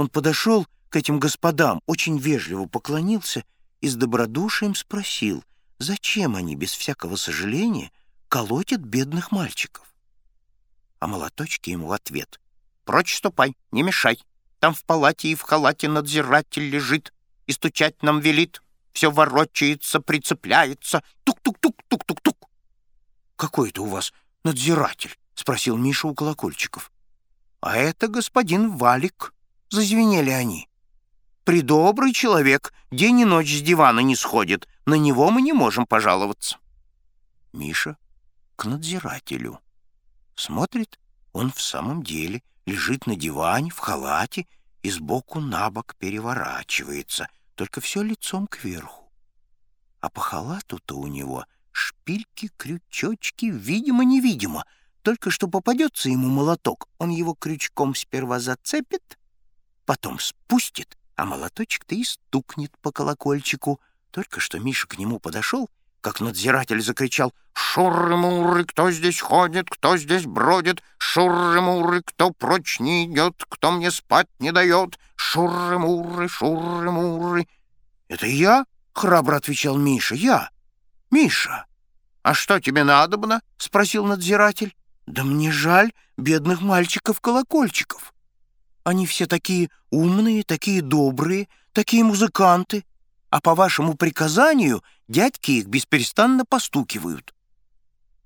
Он подошел к этим господам, очень вежливо поклонился и с добродушием спросил, зачем они без всякого сожаления колотят бедных мальчиков. А молоточки ему в ответ. «Прочь ступай, не мешай. Там в палате и в халате надзиратель лежит и стучать нам велит. Все ворочается, прицепляется. Тук-тук-тук-тук-тук-тук». «Какой это у вас надзиратель?» — спросил Миша у колокольчиков. «А это господин Валик», — зазвенели они. «Придобрый человек, день и ночь с дивана не сходит. На него мы не можем пожаловаться». Миша к надзирателю. Смотрит, он в самом деле лежит на диване в халате и сбоку на бок переворачивается, только все лицом кверху. А по халату-то у него шпильки, крючочки, видимо-невидимо. Только что попадется ему молоток, он его крючком сперва зацепит, потом спустит, а молоточек-то и стукнет по колокольчику. Только что Миша к нему подошел как надзиратель закричал «Шурры-мурры, кто здесь ходит, кто здесь бродит? Шурры-мурры, кто прочь не идет, кто мне спать не дает? Шурры-мурры, шурры-мурры!» «Это я?» — храбро отвечал Миша. «Я! Миша!» «А что тебе надобно?» — спросил надзиратель. «Да мне жаль бедных мальчиков-колокольчиков. Они все такие умные, такие добрые, такие музыканты а по вашему приказанию дядьки их бесперестанно постукивают.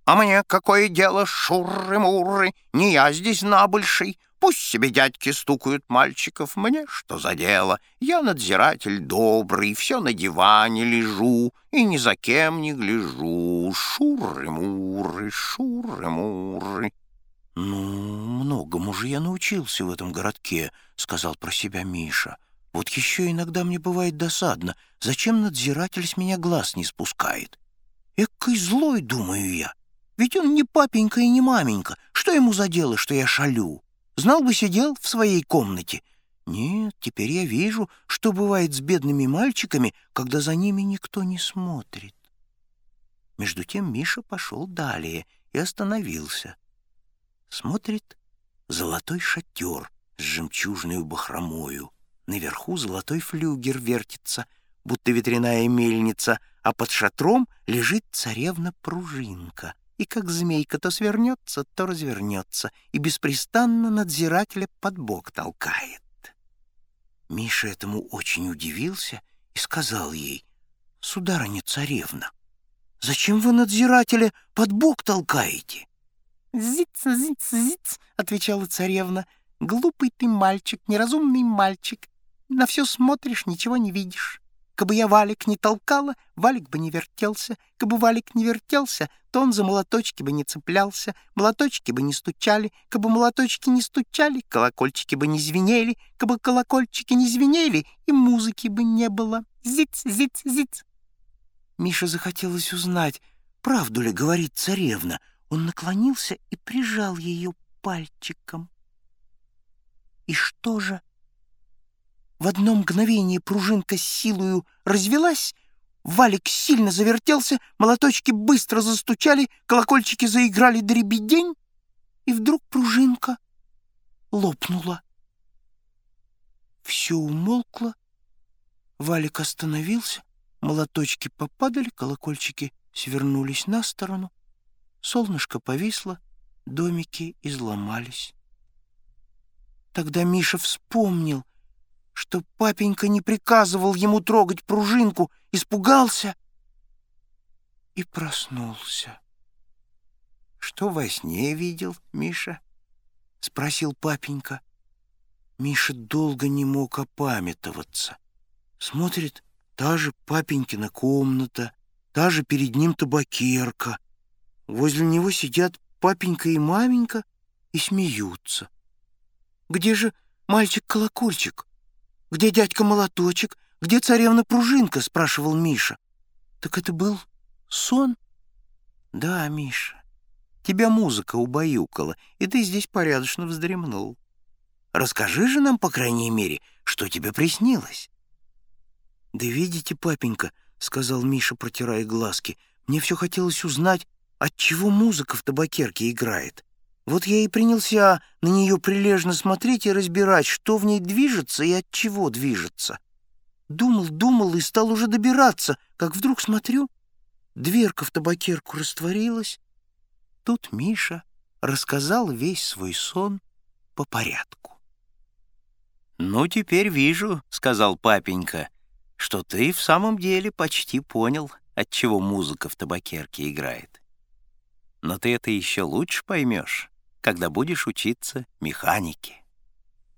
А мне какое дело, шурры-мурры, не я здесь набольший. Пусть себе дядьки стукают мальчиков, мне что за дело? Я надзиратель добрый, все на диване лежу и ни за кем не гляжу. Шурры-мурры, шурры-мурры. «Ну, многому же я научился в этом городке», — сказал про себя Миша. Вот еще иногда мне бывает досадно, зачем надзиратель с меня глаз не спускает. Экой злой, думаю я. Ведь он не папенька и не маменька. Что ему за дело, что я шалю? Знал бы, сидел в своей комнате. Нет, теперь я вижу, что бывает с бедными мальчиками, когда за ними никто не смотрит. Между тем Миша пошел далее и остановился. Смотрит золотой шатер с жемчужной бахромою. Наверху золотой флюгер вертится, будто ветряная мельница, а под шатром лежит царевна-пружинка. И как змейка то свернется, то развернется, и беспрестанно надзирателя под бок толкает. Миша этому очень удивился и сказал ей, «Сударыня-царевна, зачем вы надзирателя под бок толкаете?» «Зиц, зиц, зиц», — отвечала царевна, «глупый ты мальчик, неразумный мальчик, на все смотришь, ничего не видишь. Кабы я валик не толкала, валик бы не вертелся. Кабы валик не вертелся, то он за молоточки бы не цеплялся, молоточки бы не стучали. Кабы молоточки не стучали, колокольчики бы не звенели. Кабы колокольчики не звенели, и музыки бы не было. Зиц, зиц, зиц. Миша захотелось узнать, правду ли говорит царевна. Он наклонился и прижал ее пальчиком. И что же? В одно мгновение пружинка с силою развелась, валик сильно завертелся, молоточки быстро застучали, колокольчики заиграли дребедень, и вдруг пружинка лопнула. Все умолкло, валик остановился, молоточки попадали, колокольчики свернулись на сторону, солнышко повисло, домики изломались. Тогда Миша вспомнил — что папенька не приказывал ему трогать пружинку, испугался и проснулся. «Что во сне видел, Миша?» — спросил папенька. Миша долго не мог опамятоваться. Смотрит, та же папенькина комната, та же перед ним табакерка. Возле него сидят папенька и маменька и смеются. «Где же мальчик-колокольчик?» «Где дядька-молоточек? Где царевна-пружинка?» — спрашивал Миша. «Так это был сон?» «Да, Миша, тебя музыка убаюкала, и ты здесь порядочно вздремнул. Расскажи же нам, по крайней мере, что тебе приснилось». «Да видите, папенька», — сказал Миша, протирая глазки, «мне все хотелось узнать, отчего музыка в табакерке играет. Вот я и принялся на нее прилежно смотреть и разбирать, что в ней движется и от чего движется. Думал, думал и стал уже добираться, как вдруг смотрю, дверка в табакерку растворилась. Тут Миша рассказал весь свой сон по порядку. «Ну, теперь вижу», — сказал папенька, — «что ты в самом деле почти понял, отчего музыка в табакерке играет. Но ты это еще лучше поймешь, когда будешь учиться механике».